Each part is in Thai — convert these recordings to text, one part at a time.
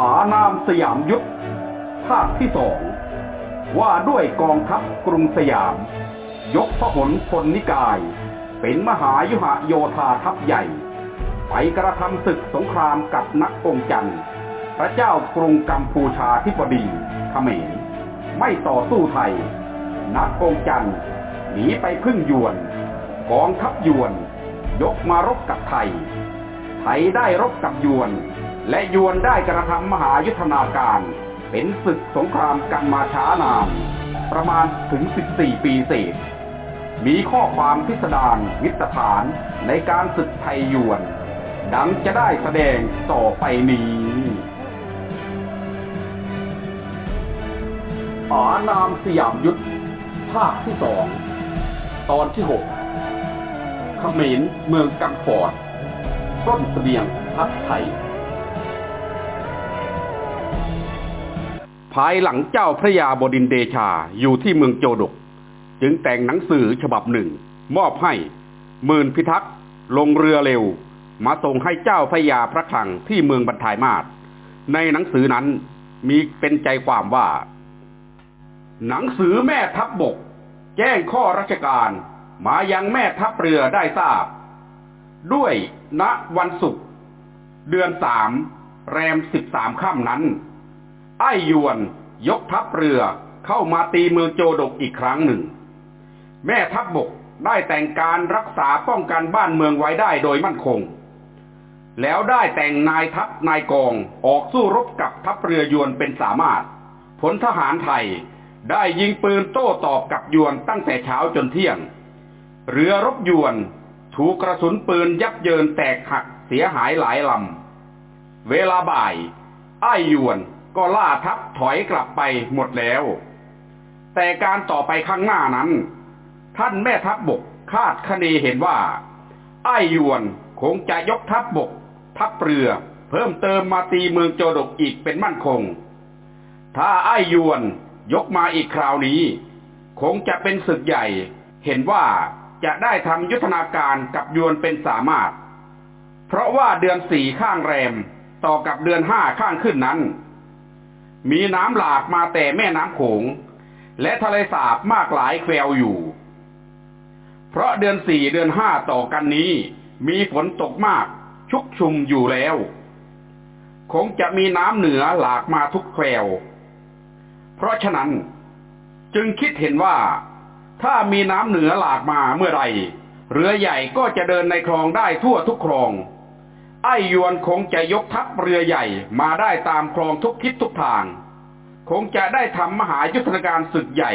อานามสยามยุทธภาคที่สองว่าด้วยกองทัพกรุงสยาม ยกพหลพลนิกาย เป็นมหายุหโยธาทัพใหญ่ ไปกระทำศึกสงครามกับนักองจันทร์ พระเจ้ากรุงกัมพูชาธิบดีเขมรไม่ต่อสู้ไทย นักองจันทร์หนีไปพึ่งยวน กองทัพยวน ยกมารบกับไทย ไทยได้รบกับยวน และยวนได้กระทำมหายุทธนาการ เป็นศึกสงครามกันมาช้านาน ประมาณถึง 14 ปีเศษ มีข้อความพิสดารวิตฐานในการศึกไทยยวน ดังจะได้แสดงต่อไปนี้อานามสยามยุทธภาคที่สอง ตอนที่หกเขมรเมืองกังฟอร์ด ต้นเสบียงพักไทย ภายหลังเจ้าพระยาบดินเดชาอยู่ที่เมืองโจดก จึงแต่งหนังสือฉบับหนึ่ง มอบให้หมื่นพิทักษ์ลงเรือเร็ว มาส่งให้เจ้าพระยาพระคลังที่เมืองบรรทายมาศในหนังสือนั้นมีเป็นใจความว่า หนังสือแม่ทัพบบก แจ้งข้อราชการ มายังแม่ทัพเรือได้ทราบ ด้วยณวันศุกร์เดือนสามแรมสิบสามค่ำนั้น ไอ้ยวนยกทัพเรือเข้ามาตีเมืองโจดกอีกครั้งหนึ่ง แม่ทัพบบกได้แต่งการรักษาป้องกันบ้านเมืองไว้ได้โดยมั่นคง แล้วได้แต่งนายทัพนายกองออกสู้รบกับทัพเรือยวนเป็นสามารถ ผลทหารไทยได้ยิงปืนโต้ตอบกับยวนตั้งแต่เช้าจนเที่ยง เรือรบยวน ถูกกระสุนปืนยับเยินแตกหักเสียหายหลายลำ เวลาบ่าย ไอ้ยวนก็ล่าทัพถอยกลับไปหมดแล้ว แต่การต่อไปข้างหน้านั้น ท่านแม่ทัพบบกคาดคะเนเห็นว่า ไอ้ยวนคงจะยกทัพบบก ทัพเรือ เพิ่มเติมมาตีเมืองโจดกอีกเป็นมั่นคง ถ้าไอ้ยวนยกมาอีกคราวนี้ คงจะเป็นศึกใหญ่เห็นว่า จะได้ทำยุทธนาการกับยวนเป็นสามารถ เพราะว่าเดือนสี่ข้างแรมต่อกับเดือนห้าข้างขึ้นนั้น มีน้ำหลากมาแต่แม่น้ำโขง และทะเลสาบมากหลายแควอยู่ เพราะเดือนสี่เดือนห้าต่อกันนี้ มีฝนตกมากชุกชุมอยู่แล้ว คงจะมีน้ำเหนือหลากมาทุกแคว เพราะฉะนั้นจึงคิดเห็นว่า ถ้ามีน้ำเหนือหลากมาเมื่อใดเรือใหญ่ก็จะเดินในคลองได้ทั่วทุกคลอง ไอ้ยวนคงจะยกทัพเรือใหญ่มาได้ตามคลองทุกทิศทุกทาง คงจะได้ทำมหายุทธการศึกใหญ่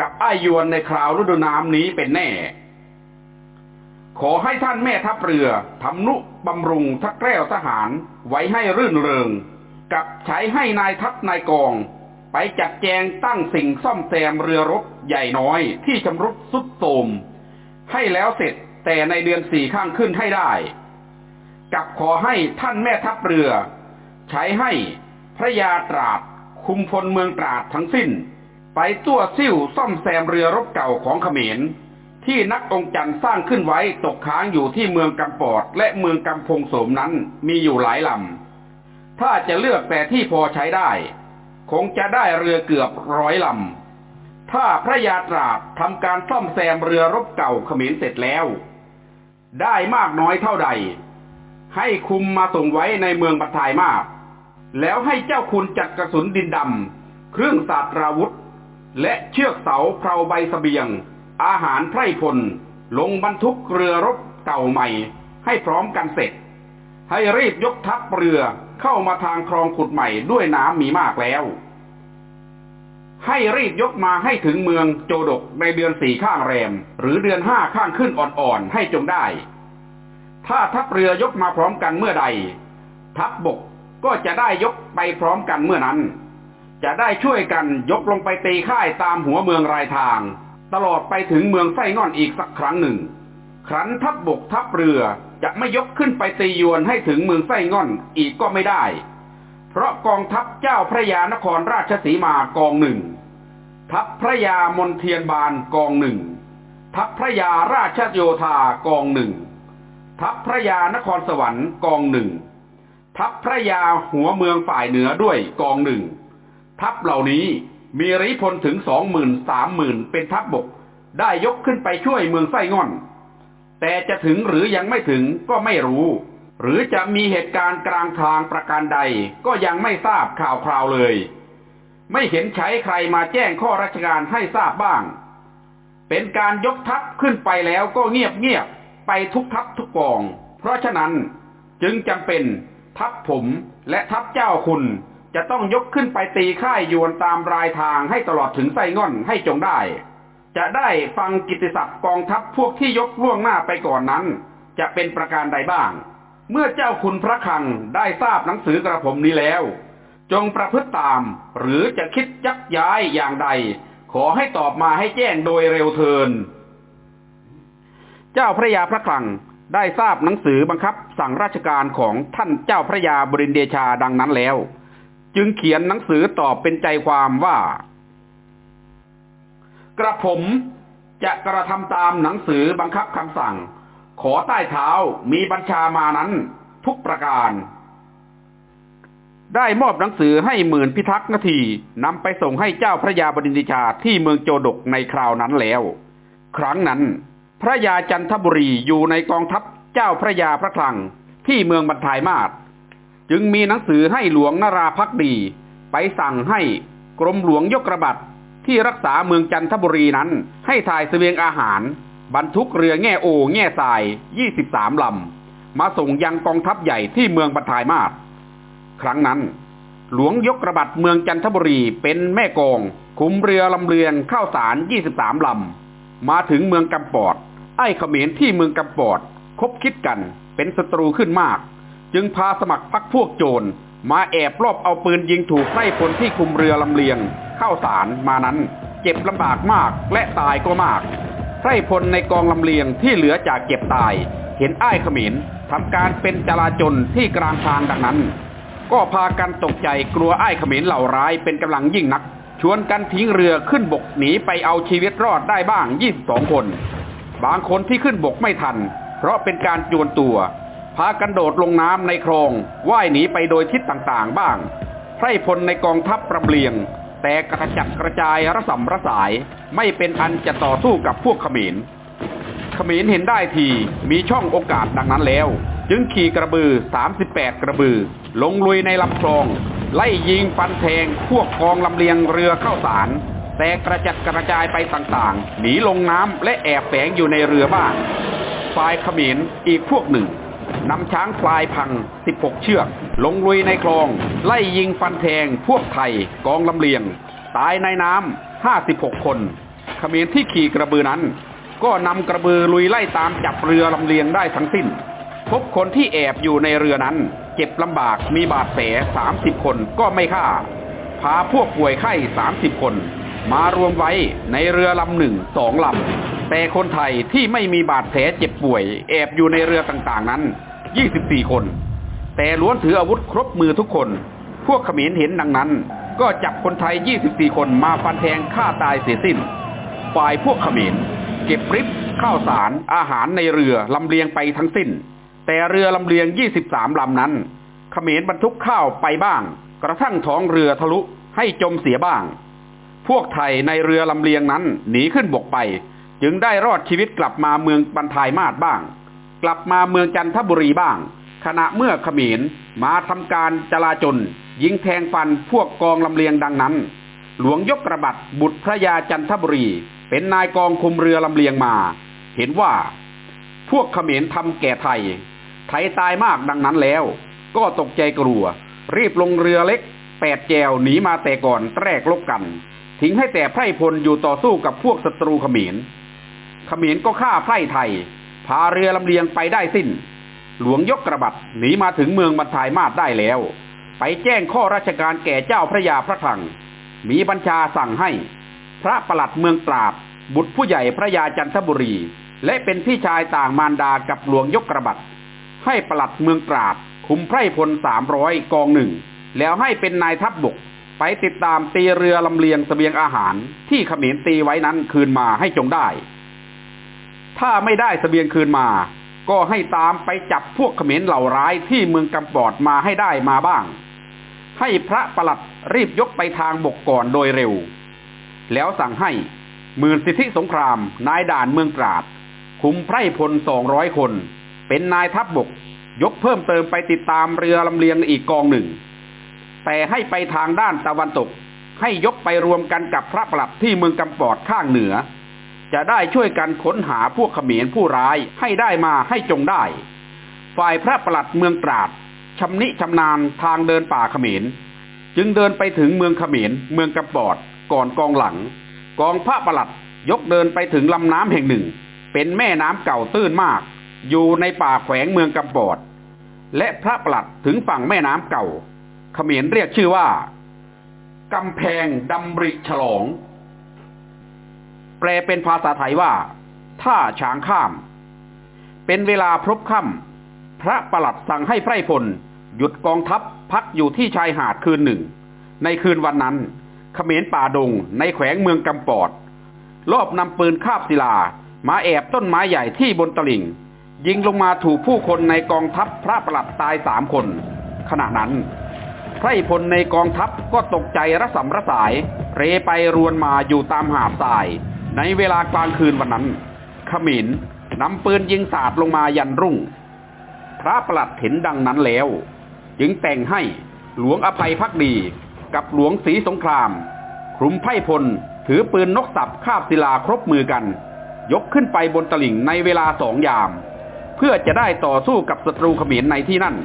กับไอ้ยวนในคราวฤดูน้ำนี้เป็นแน่ ขอให้ท่านแม่ทัพเรือทำนุบำรุงทักแก้วทหารไว้ให้รื่นเริง กับใช้ให้นายทัพนายกอง ไปจัดแจงตั้งสิ่งซ่อมแซมเรือรบใหญ่น้อยที่ชำรุดสุดโทรมให้แล้วเสร็จแต่ในเดือนสี่ข้างขึ้นให้ได้ กับขอให้ท่านแม่ทัพเรือ ใช้ให้พระยาตราดคุมพลเมืองตราดทั้งสิ้น ไปตัวซิ่วซ่อมแซมเรือรบเก่าของเขมร ที่นักองค์จันทร์สร้างขึ้นไว้ตกค้างอยู่ที่เมืองกำปอดและเมืองกำพงโสมนั้นมีอยู่หลายลำถ้าจะเลือกแต่ที่พอใช้ได้ คงจะได้เรือเกือบร้อยลำ ถ้าพระยาตราดทำการซ่อมแซมเรือรบเก่าเขมรเสร็จแล้ว ได้มากน้อยเท่าใด ให้คุมมาส่งไว้ในเมืองบัตทายมาก แล้วให้เจ้าคุณจัดกระสุนดินดำ เครื่องศาสตราวุธ และเชือกเสาเพราใบสเสบียง อาหารไพรพล ลงบรรทุกเรือรบเก่าใหม่ ให้พร้อมกันเสร็จ ให้รีบยกทัพเรือเข้ามาทางคลองขุดใหม่ด้วยน้ำมีมากแล้ว ให้รีบยกมาให้ถึงเมืองโจดกในเดือนสี่ข้างแรม หรือเดือนห้าข้างขึ้นอ่อนๆให้จงได้ ถ้าทัพเรือยกมาพร้อมกันเมื่อใด ทัพบบกก็จะได้ยกไปพร้อมกันเมื่อนั้น จะได้ช่วยกันยกลงไปตีค่ายตามหัวเมืองรายทาง ตลอดไปถึงเมืองไส้ง่อนอีกสักครั้งหนึ่ง ครั้นทัพบบกทัพเรือจะไม่ยกขึ้นไปตียวนให้ถึงเมืองไส้ง่อนอีกก็ไม่ได้ เพราะกองทัพเจ้าพระยานครราชสีมากองหนึ่ง ทัพพระยามนเทียนบานกองหนึ่ง ทัพพระยาราชโยธากองหนึ่ง ทัพพระยานครสวรรค์กองหนึ่ง ทัพพระยาหัวเมืองฝ่ายเหนือด้วยกองหนึ่ง ทัพเหล่านี้มีริพลถึงสองหมื่นสามหมื่นเป็นทัพบบกได้ยกขึ้นไปช่วยเมืองไส้ง่อน แต่จะถึงหรือยังไม่ถึงก็ไม่รู้ หรือจะมีเหตุการณ์กลางทางประการใดก็ยังไม่ทราบข่าวคราวเลย ไม่เห็นใช้ใครมาแจ้งข้อราชการให้ทราบบ้าง เป็นการยกทัพขึ้นไปแล้วก็เงียบเงียบไปทุกทัพทุกกอง เพราะฉะนั้นจึงจำเป็นทัพผมและทัพเจ้าคุณจะต้องยกขึ้นไปตีค่ายยวนตามรายทางให้ตลอดถึงไส้ง่อนให้จงได้ จะได้ฟังกิตติศัพท์กองทัพพวกที่ยกล่วงหน้าไปก่อนนั้น จะเป็นประการใดบ้าง เมื่อเจ้าคุณพระคังได้ทราบหนังสือกระผมนี้แล้ว จงประพฤติตาม หรือจะคิดยักย้ายอย่างใด ขอให้ตอบมาให้แจ้งโดยเร็วเทิน เจ้าพระยาพระคลังได้ทราบหนังสือบังคับสั่งราชการของท่านเจ้าพระยาบรินเดชาดังนั้นแล้ว จึงเขียนหนังสือตอบเป็นใจความว่า กระผมจะกระทำตามหนังสือบังคับคำสั่ง ขอใต้เท้ามีบัญชามานั้นทุกประการ ได้มอบหนังสือให้หมื่นพิทักษ์นาทีนำไปส่งให้เจ้าพระยาบดินทชาที่เมืองโจดกในคราวนั้นแล้ว ครั้งนั้น พระยาจันทบุรีอยู่ในกองทัพเจ้าพระยาพระคลังที่เมืองบรรทายมาศจึงมีหนังสือให้หลวงนาราพักดี ไปสั่งให้กรมหลวงยกระบัดที่รักษาเมืองจันทบุรีนั้นให้ถ่ายเสบียงอาหาร บรรทุกเรือแง่โอแง่ทราย 23 ลำ มาส่งยังกองทัพใหญ่ที่เมืองบรรทายมาศครั้งนั้น หลวงยกระบัดเมืองจันทบุรีเป็นแม่กอง คุมเรือลำเรือนเข้าสาร 23 ลำ มาถึงเมืองกำปอด ไอ้เขมรที่เมืองกำปอด คบคิดกันเป็นศัตรูขึ้นมาก จึงพาสมัครพักพวกโจร มาแอบรอบเอาปืนยิงถูกไพร่พลที่คุมเรือลำเลียงเข้าสารมานั้น เจ็บลำบากมากและตายก็มาก ไพรพลในกองลำเลียงที่เหลือจากเจ็บตาย เห็นไอ้เขมรทำการเป็นจลาจลที่กลางทางดังนั้น ก็พากันตกใจกลัวไอ้เขมรเหล่าร้ายเป็นกำลังยิ่งนัก ชวนกันทิ้งเรือขึ้นบกหนีไปเอาชีวิตรอดได้บ้าง 22 คน บางคนที่ขึ้นบกไม่ทัน เพราะเป็นการจวนตัว พากันโดดลงน้ำในคลองว่ายหนีไปโดยทิศต่างๆ บ้างไพรพลในกองทัพประเบลียง แต่กระจัดกระจายระสำระสายไม่เป็นอันจะต่อสู้กับพวกขมรเขมรเห็นได้ทีมีช่องโอกาสดังนั้นแล้ว จึงขี่กระบือ 38 กระบือ ลงลุยในลำคลอง ไล่ยิงฟันแทงพวกกองลำเลียงเรือเข้าสาร แต่กระจัดกระจายไปต่างๆ หนีลงน้ำและแอบแฝงอยู่ในเรือบ้างฝ่ายขมรอีกพวกหนึ่ง นำช้างพลายพัง 16 เชือก ลงลุยในคลอง ไล่ยิงฟันแทงพวกไทยกองลำเลียง ตายในน้ำ 56 คนเขมรที่ขี่กระบือนั้น ก็นำกระบือลุยไล่ตามจับเรือลำเลียงได้ทั้งสิ้น พบคนที่แอบอยู่ในเรือนั้น เจ็บลำบากมีบาดแผล30 คนก็ไม่ฆ่า พาพวกป่วยไข้ 30 คน มารวมไว้ในเรือลำหนึ่งสองลำ แต่คนไทยที่ไม่มีบาดแผลเจ็บป่วย แอบอยู่ในเรือต่างๆนั้น 24 คน แต่ล้วนถืออาวุธครบมือทุกคน พวกขมรเห็นดังนั้น ก็จับคนไทย 24 คนมาฟันแทงฆ่าตายเสียสิ้น ฝ่ายพวกขมรเก็บริบข้าวสารอาหารในเรือลำเลียงไปทั้งสิ้น แต่เรือลำเลียง 23 ลำนั้น ขมรบรรทุกข้าวไปบ้าง กระทั่งท้องเรือทะลุให้จมเสียบ้าง พวกไทยในเรือลำเลียงนั้นหนีขึ้นบกไป จึงได้รอดชีวิตกลับมาเมืองบรรทายมาศบ้าง กลับมาเมืองจันทบุรีบ้าง ขณะเมื่อขมรมาทำการจลาจลยิงแทงฟันพวกกองลำเลียงดังนั้น หลวงยกกระบัดบุตรพระยาจันทบุรี เป็นนายกองคุมเรือลำเลียงมา เห็นว่า พวกขมรทำแก่ไทย ไทยตายมากดังนั้นแล้ว ก็ตกใจกลัว รีบลงเรือเล็กแปดแจวหนีมาแต่ก่อนแรกลบกัน ทิ้งให้แต่ไพร่พลอยู่ต่อสู้กับพวกศัตรูขมรเขมรก็ฆ่าไพร่ไทย พาเรือลำเลียงไปได้สิ้น หลวงยกกระบัดหนีมาถึงเมืองบรรทายมาศได้แล้ว ไปแจ้งข้อราชการแก่เจ้าพระยาพระคลัง มีบัญชาสั่งให้ พระประหลัดเมืองตราด บุตรผู้ใหญ่พระยาจันทบุรี และเป็นพี่ชายต่างมารดากับหลวงยกกระบัดให้ประหลัดเมืองตราด คุมไพร่พลสามร้อยกองหนึ่ง แล้วให้เป็นนายทัพบบกไปติดตามตีเรือลำเลียงสเสบียงอาหารที่เขมรตีไว้นั้นคืนมาให้จงได้ ถ้าไม่ได้สเสบียงคืนมา ก็ให้ตามไปจับพวกเขมรเหล่าร้ายที่เมืองกำปอดมาให้ได้มาบ้าง ให้พระประหลัดรีบยกไปทางบกก่อนโดยเร็ว แล้วสั่งให้หมื่นสิทธิสงคราม นายด่านเมืองตราด คุมไพร่พลสองร้อยคน เป็นนายทัพบบก ยกเพิ่มเติมไปติดตามเรือลำเลียงอีกกองหนึ่ง แต่ให้ไปทางด้านตะวันตก ให้ยกไปรวมกันกับพระประหลัดที่เมืองกำปอดข้างเหนือ จะได้ช่วยกันค้นหาพวกเขมรผู้ร้ายให้ได้มาให้จงได้ ฝ่ายพระประหลัดเมืองตราดชำนิชำนาญทางเดินป่าเขมร จึงเดินไปถึงเมืองเขมรเมืองกำปอดก่อนกองหลัง กองพระประหลัดยกเดินไปถึงลำน้ำแห่งหนึ่ง เป็นแม่น้ำเก่าตื้นมาก อยู่ในป่าแขวงเมืองกำปอดและพระประหลัดถึงฝั่งแม่น้ำเก่าเขมรเรียกชื่อว่ากำแพงดำริฉลอง แปลเป็นภาษาไทยว่า ท่าช้างข้าม เป็นเวลาพรบค่ำพระประหลัดสั่งให้ไพร่พล หยุดกองทัพพักอยู่ที่ชายหาดคืนหนึ่ง ในคืนวันนั้นเขมรป่าดงในแขวงเมืองกำปอดรอบนำปืนคาบศิลา มาแอบต้นไม้ใหญ่ที่บนตลิ่ง ยิงลงมาถูกผู้คนในกองทัพพระประหลัดตายสามคน ขณะนั้นไพร่พลในกองทัพก็ตกใจระสำระสาย เรไปรวนมาอยู่ตามหาดทราย ในเวลากลางคืนวันนั้นขมินนำปืนยิงสาดลงมายันรุ่ง พระประหลัดเห็นดังนั้นแล้ว จึงแต่งให้หลวงอภัยพักดีกับหลวงศรีสงคราม คลุมไพร่พลถือปืนนกสับคาบศิลาครบมือกัน ยกขึ้นไปบนตลิ่งในเวลาสองยาม เพื่อจะได้ต่อสู้กับศัตรูขมรในที่นั่น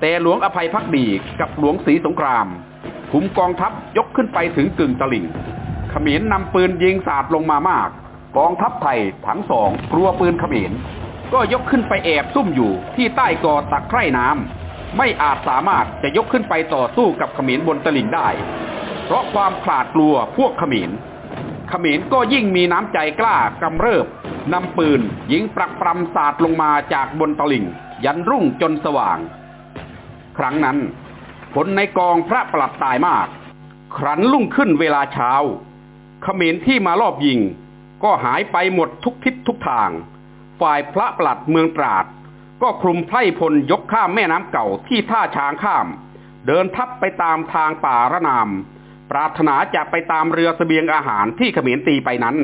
แต่หลวงอภัยพักดีกับหลวงศรีสงครามคุมกองทัพยกขึ้นไปถึงกึ่งตลิ่ง ขมรนำปืนยิงสาดลงมามาก กองทัพไทยทั้งสองกลัวปืนขมรก็ยกขึ้นไปแอบซุ่มอยู่ที่ใต้กอตักไคร่น้ำไม่อาจสามารถจะยกขึ้นไปต่อสู้กับขมรบนตลิ่งได้ เพราะความขลาดกลัวพวกขมรเขมรก็ยิ่งมีน้ำใจกล้ากำเริบนำปืนยิงปรักปรำสาดลงมาจากบนตลิ่ง ยันรุ่งจนสว่าง ครั้งนั้นผลในกองพระประหลัดตายมาก ครั้นลุ่งขึ้นเวลาเช้า เขมรที่มารอบยิง ก็หายไปหมดทุกทิศทุกทาง ฝ่ายพระประหลัดเมืองตราด ก็คลุมไพร่พลยกข้ามแม่น้ำเก่าที่ท่าช้างข้าม เดินทับไปตามทางป่าระนาม ปรารถนาจะไปตามเรือสเสบียงอาหารที่เขมรตีไปนั้น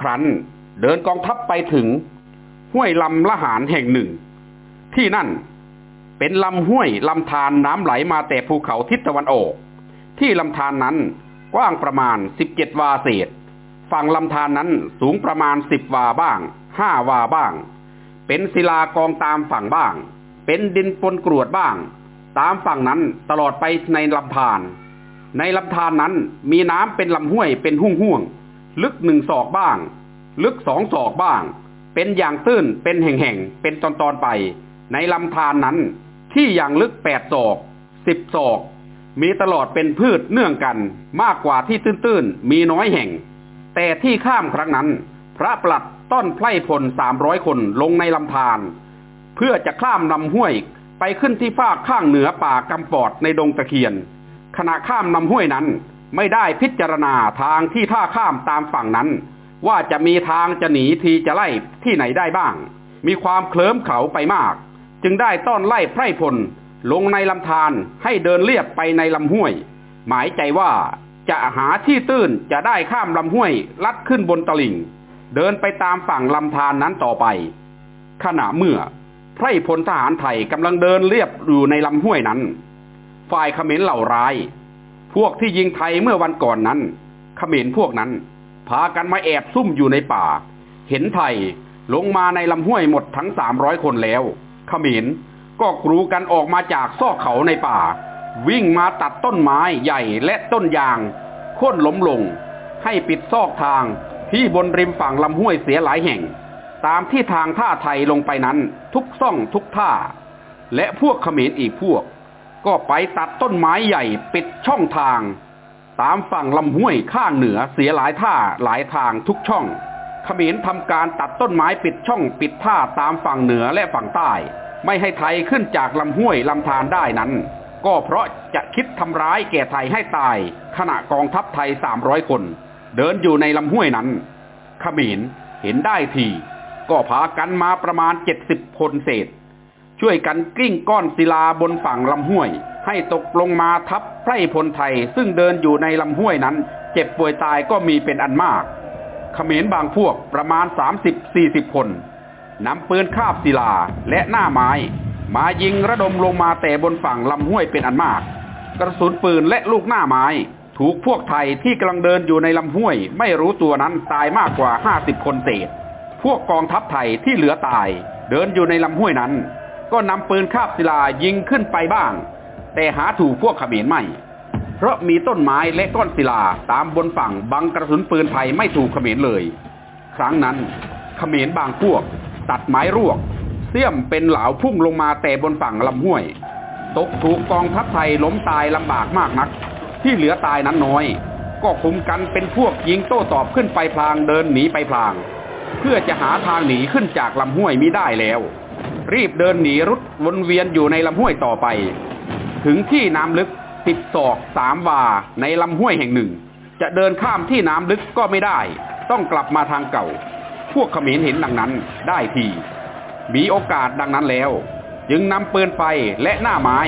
ครั้นเดินกองทัพไปถึง ห้วยลำละหารแห่งหนึ่ง ที่นั่นเป็นลำห้วยลำธารน้ำไหลมาแต่ภูเขาทิศตะวันออก ที่ลำธารนนั้น กว้างประมาณสิบเจ็ดวาเศษ ฝั่งลำธารนนั้นสูงประมาณสิบวาบ้างห้าวาบ้าง เป็นศิลากองตามฝั่งบ้าง เป็นดินปนกรวดบ้าง ตามฝั่งนั้นตลอดไปในลำธารในลำธารนนั้นมีน้ำเป็นลำห้วยเป็นหุ่งห่วงลึกหนึ่งศอกบ้าง ลึกสองศอกบ้าง เป็นอย่างตื้นเป็นแห่งๆเป็นตอนๆไป ในลำธารนนั้น ที่อย่างลึกแปดศอกสิบศอก มีตลอดเป็นพืชเนื่องกันมากกว่าที่ตื้นๆ มีน้อยแห่ง แต่ที่ข้ามครั้งนั้น พระปลัดต้อนไพร่พลสามร้อยคนลงในลำธารเพื่อจะข้ามลำห้วยไปขึ้นที่ฟากข้างเหนือป่ากำปอดในดงตะเคียน ขณะข้ามลำห้วยนั้นไม่ได้พิจารณาทางที่ท่าข้ามตามฝั่งนั้น ว่าจะมีทางจะหนีทีจะไล่ที่ไหนได้บ้าง มีความเคลิ้มเขาไปมาก จึงได้ต้อนไล่ไพร่พล ลงในลำธารให้เดินเลียบไปในลำห้วย หมายใจว่าจะหาที่ตื้นจะได้ข้ามลำห้วยลัดขึ้นบนตลิ่ง เดินไปตามฝั่งลำธารนนั้นต่อไป ขณะเมื่อไพร่พลทหารไทยกำลังเดินเลียบอยู่ในลำห้วยนั้น ฝ่ายเขมรเหล่าร้าย พวกที่ยิงไทยเมื่อวันก่อนนั้น เขมรพวกนั้น พากันมาแอบซุ่มอยู่ในป่า เห็นไทยลงมาในลำห้วยหมดทั้งสามร้อยคนแล้วขมิน ก็กรูกันออกมาจากซอกเขาในป่า วิ่งมาตัดต้นไม้ใหญ่และต้นยางโค่นล้มลง ให้ปิดซอกทางที่บนริมฝั่งลำห้วยเสียหลายแห่ง ตามที่ทางท่าไทยลงไปนั้นทุกซ่องทุกท่า และพวกขมินอีกพวก ก็ไปตัดต้นไม้ใหญ่ปิดช่องทาง ตามฝั่งลำห้วยข้างเหนือเสียหลายท่าหลายทางทุกช่องขมินทำการตัดต้นไม้ปิดช่องปิดท่าตามฝั่งเหนือและฝั่งใต้ ไม่ให้ไทยขึ้นจากลำห้วยลำธารได้นั้น ก็เพราะจะคิดทำร้ายแก่ไทยให้ตาย ขณะกองทัพไทยสามร้อยคน เดินอยู่ในลำห้วยนั้นขมินเห็นได้ที ก็พากันมาประมาณเจ็ดสิบคนเศษ ช่วยกันกลิ้งก้อนศิลาบนฝั่งลำห้วย ให้ตกลงมาทับไพร่พลไทยซึ่งเดินอยู่ในลำห้วยนั้น เจ็บป่วยตายก็มีเป็นอันมากเขมรบางพวกประมาณ30-40คน นำปืนคาบศิลาและหน้าไม้ มายิงระดมลงมาแต่บนฝั่งลำห้วยเป็นอันมาก กระสุนปืนและลูกหน้าไม้ ถูกพวกไทยที่กำลังเดินอยู่ในลำห้วย ไม่รู้ตัวนั้นตายมากกว่า50คนเศษ พวกกองทัพไทยที่เหลือตาย เดินอยู่ในลำห้วยนั้น ก็นำปืนคาบศิลายิงขึ้นไปบ้าง แต่หาถูกพวกเขมรไม่ เพราะมีต้นไม้และก้อนศิลาตามบนฝั่งบังกระสุนปืนไทยไม่ถูกเขมรเลย ครั้งนั้นเขมรบางพวก ตัดไม้รวก เสี่ยมเป็นเหลาพุ่งลงมาแต่บนฝั่งลำห้วย ตกถูกกองทัพไทยล้มตายลำบากมากนัก ที่เหลือตายนั้นน้อย ก็คุมกันเป็นพวกยิงโต้ตอบขึ้นไปพลางเดินหนีไปพลาง เพื่อจะหาทางหนีขึ้นจากลำห้วยมิได้แล้ว รีบเดินหนีรุดวนเวียนอยู่ในลำห้วยต่อไป ถึงที่น้ำลึกสิบศอกสามวาในลำห้วยแห่งหนึ่ง จะเดินข้ามที่น้ำลึกก็ไม่ได้ ต้องกลับมาทางเก่า พวกเขมรเห็นดังนั้นได้ทีมีโอกาสดังนั้นแล้ว จึงนำปืนไฟและหน้าไม้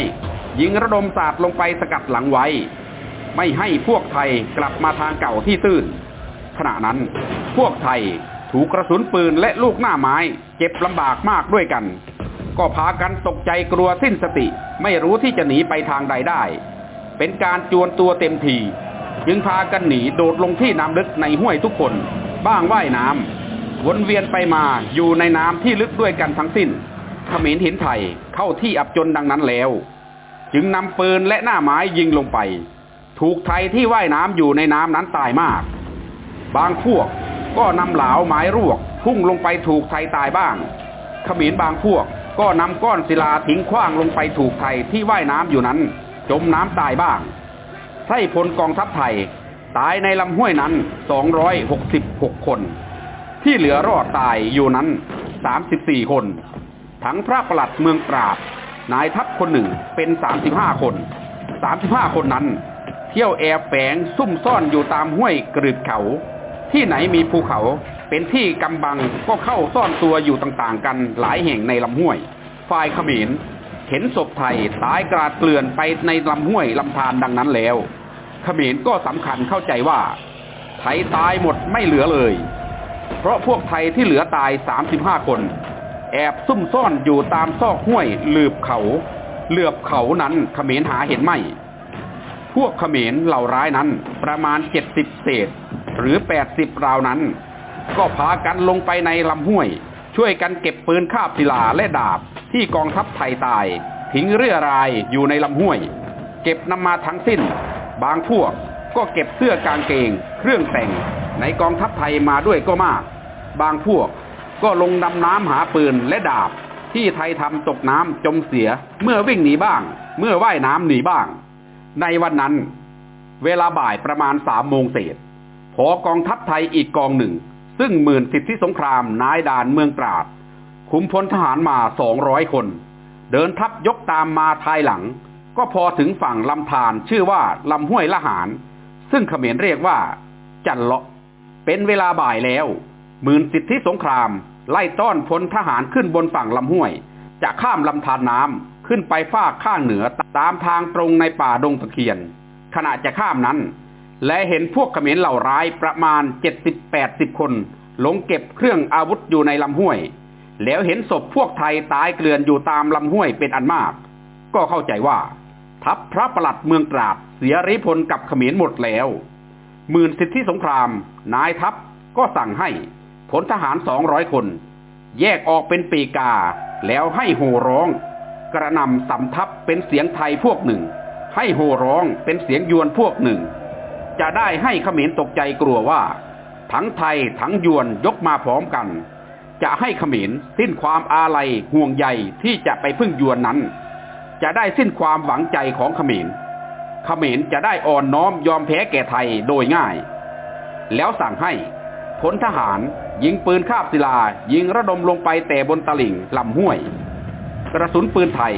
ยิงระดมสาดลงไปสกัดหลังไว้ ไม่ให้พวกไทยกลับมาทางเก่าที่ตื้น ขณะนั้นพวกไทยถูกกระสุนปืนและลูกหน้าไม้ เจ็บลำบากมากด้วยกัน ก็พากันตกใจกลัวสิ้นสติ ไม่รู้ที่จะหนีไปทางใดได้ เป็นการจวนตัวเต็มที จึงพากันหนีโดดลงที่น้ำลึกในห้วยทุกคน บ้างว่ายน้ำ วนเวียนไปมาอยู่ในน้ำที่ลึกด้วยกันทั้งสิ้นขมรเห็นไทยเข้าที่อับจนดังนั้นแล้ว จึงนำปืนและหน้าไม้ยิงลงไป ถูกไทยที่ว่ายน้ำอยู่ในน้ำนั้นตายมาก บางพวกก็นำเหลาไม้รวก พุ่งลงไปถูกไทยตายบ้างขมรบางพวกก็นำก้อนศิลาทิ้งขว้างลงไปถูกไทยที่ว่ายน้ำอยู่นั้น จมน้ำตายบ้างไส้พลกองทัพไทย ตายในลำห้วยนั้น 266 คน ที่เหลือรอดตายอยู่นั้น 34 คน ทั้งพระประหลัดเมืองตราดนายทัพคนหนึ่งเป็น 35 คน 35 คนนั้น เที่ยวแอบแฝงซุ่มซ่อนอยู่ตามห้วยกรึบเขา ที่ไหนมีภูเขาเป็นที่กำบังก็เข้าซ่อนตัวอยู่ต่างๆ กันหลายแห่งในลำห้วย ฝ่ายขมรเห็นศพไทยตายกราดเกลื่อนไปในลำห้วยลำธารดังนั้นแล้วขมรก็สำคัญเข้าใจว่า ไทยตายหมดไม่เหลือเลย เพราะพวกไทยที่เหลือตาย 35 คน แอบซุ่มซ่อนอยู่ตามซอกห้วยลืบเขาเหลือบเขานั้นเขมรหาเห็นไม่ พวกเขมรเหล่าร้ายนั้นประมาณ70เศษ หรือ80ราวนั้น ก็พากันลงไปในลำห้วย ช่วยกันเก็บปืนคาบศิลาและดาบที่กองทัพไทยตาย ทิ้งเรื่อรายอยู่ในลำห้วย เก็บนำมาทั้งสิ้น บางพวกก็เก็บเสื้อกางเกง เครื่องแต่งในกองทัพไทยมาด้วยก็มาก บางพวกก็ลงดำน้ำหาปืนและดาบ ที่ไทยทำตกน้ำจมเสียเมื่อวิ่งหนีบ้าง เมื่อว่ายน้ำหนีบ้าง ในวันนั้น เวลาบ่ายประมาณสามโมงเศษพอกองทัพไทยอีกกองหนึ่ง ซึ่งหมื่นสิทธิสงครามนายด่านเมืองตราดคุมพลทหารมาสองร้อยคน เดินทัพยกตามมาภายหลัง ก็พอถึงฝั่งลำธารชื่อว่าลำห้วยละหาร ซึ่งเขมรเรียกว่า จันเลาะ เป็นเวลาบ่ายแล้วหมื่นสิทธิสงคราม ไล่ต้อนพลทหารขึ้นบนฝั่งลำห้วย จะข้ามลำธารน้ำขึ้นไปฟาข้างเหนือตามทางตรงในป่าดงตะเคียน ขณะจะข้ามนั้น และเห็นพวกเขมรเหล่าร้ายประมาณเจ็ดสิบแปดสิบคนลงเก็บเครื่องอาวุธอยู่ในลำห้วย แล้วเห็นศพพวกไทยตายเกลื่อนอยู่ตามลำห้วยเป็นอันมาก ก็เข้าใจว่า ทัพพระประหลัดเมืองตราดเสียริพลกับเขมรหมดแล้ว หมื่นสิทธิสงคราม นายทัพก็สั่งให้พลทหารสองร้อยคน แยกออกเป็นปีกา แล้วให้โห่ร้อง กระนำสำทับเป็นเสียงไทยพวกหนึ่ง ให้โห่ร้องเป็นเสียงยวนพวกหนึ่ง จะได้ให้เขมรตกใจกลัวว่า ทั้งไทยทั้งยวนยกมาพร้อมกัน จะให้เขมรสิ้นความอาลัยห่วงใยที่จะไปพึ่งยวนนั้น จะได้สิ้นความหวังใจของเขมร เขมรจะได้อ่อนน้อมยอมแพ้แก่ไทยโดยง่าย แล้วสั่งให้พลทหารยิงปืนคาบศิลา ยิงระดมลงไปแต่บนตลิ่งลำห้วย กระสุนปืนไทย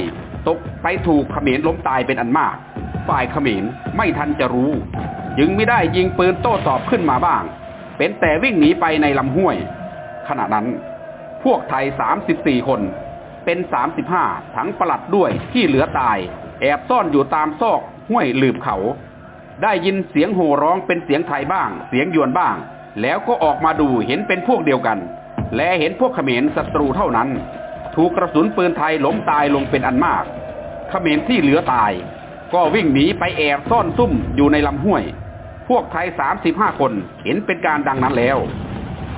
ตกไปถูกเขมรล้มตายเป็นอันมาก ฝ่ายเขมรไม่ทันจะรู้ จึงไม่ได้ยิงปืนโต้ตอบขึ้นมาบ้าง เป็นแต่วิ่งหนีไปในลำห้วย ขณะนั้น พวกไทย 34 คน เป็น 35 ทั้งประหลัดด้วยที่เหลือตาย แอบซ่อนอยู่ตามซอก ห้วยหลืบเขา ได้ยินเสียงโห่ร้องเป็นเสียงไทยบ้าง เสียงยวนบ้าง แล้วก็ออกมาดูเห็นเป็นพวกเดียวกัน และเห็นพวกเขมรศัตรูเท่านั้น ถูกกระสุนปืนไทยล้มตายลงเป็นอันมาก เขมรที่เหลือตาย ก็วิ่งหนีไปแอบซ่อนซุ่มอยู่ในลำห้วย พวกไทย35คนเห็นเป็นการดังนั้นแล้ว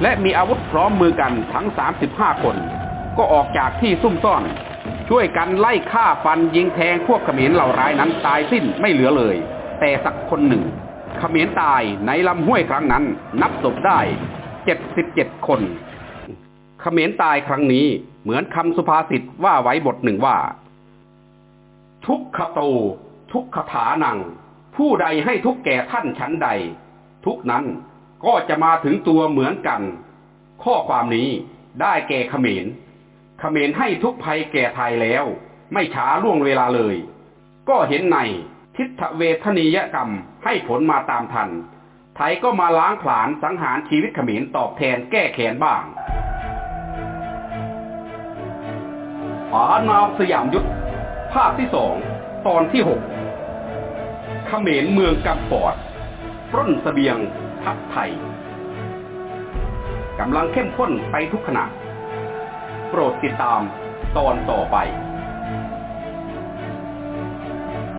และมีอาวุธพร้อมมือกันทั้ง35คน ก็ออกจากที่ซุ่มซ่อน ช่วยกันไล่ฆ่าฟันยิงแทงพวกเขมรเหล่าร้ายนั้นตายสิ้นไม่เหลือเลย แต่สักคนหนึ่ง เขมรตายในลำห้วยครั้งนั้น นับศพได้77คนเขมรตายครั้งนี้เหมือนคำสุภาษิตว่าไว้บทหนึ่งว่า ทุกขโต ทุกขฐานัง ผู้ใดให้ทุกแก่ท่านชั้นใด ทุกนั้นก็จะมาถึงตัวเหมือนกัน ข้อความนี้ได้แก่เขมร เขมรให้ทุกภัยแก่ไทยแล้ว ไม่ช้าล่วงเวลาเลย ก็เห็นในทิฏฐเวทนียกรรมให้ผลมาตามทัน ไทยก็มาล้างผลาญสังหารชีวิตเขมรตอบแทนแก้แค้นบ้างผานาวสยามยุทธภาคที่สองตอนที่หกเขมรเมืองกำปอดปล้นเสบียงทัพไทยกำลังเข้มข้นไปทุกขณะ โปรดติดตามตอนต่อไป